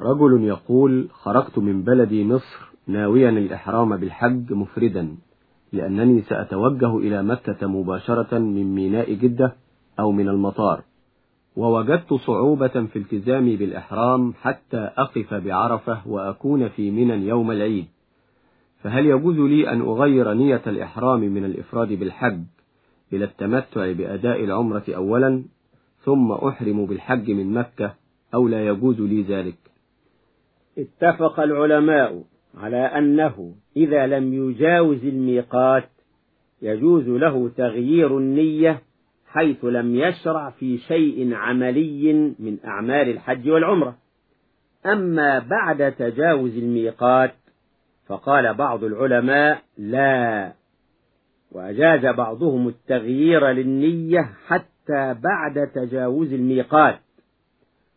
رجل يقول خرجت من بلدي مصر ناويا الإحرام بالحج مفردا لأنني سأتوجه إلى مكة مباشرة من ميناء جدة أو من المطار ووجدت صعوبة في التزامي بالإحرام حتى أقف بعرفة وأكون في منى يوم العيد. فهل يجوز لي أن أغير نية الإحرام من الإفراد بالحج إلى التمتع بأداء العمرة أولا ثم أحرم بالحج من مكة أو لا يجوز لي ذلك؟ اتفق العلماء على أنه إذا لم يجاوز الميقات يجوز له تغيير النية حيث لم يشرع في شيء عملي من أعمال الحج والعمرة. أما بعد تجاوز الميقات فقال بعض العلماء لا وأجاز بعضهم التغيير للنية حتى بعد تجاوز الميقات.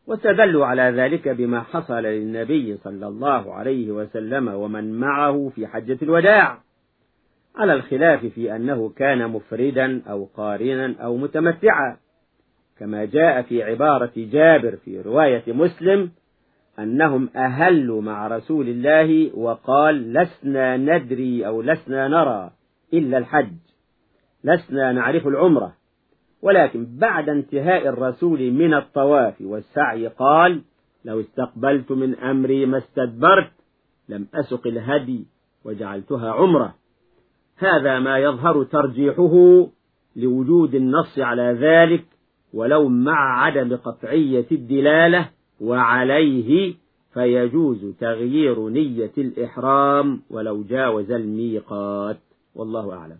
واستدلوا على ذلك بما حصل للنبي صلى الله عليه وسلم ومن معه في حجة الوداع على الخلاف في أنه كان مفردا أو قارنا أو متمتعا كما جاء في عبارة جابر في رواية مسلم أنهم أهلوا مع رسول الله وقال لسنا ندري أو لسنا نرى إلا الحج لسنا نعرف العمرة ولكن بعد انتهاء الرسول من الطواف والسعي قال لو استقبلت من أمري ما استدبرت لم أسق الهدي وجعلتها عمرة. هذا ما يظهر ترجيحه لوجود النص على ذلك ولو مع عدم قطعية الدلالة وعليه فيجوز تغيير نية الإحرام ولو جاوز الميقات. والله أعلم.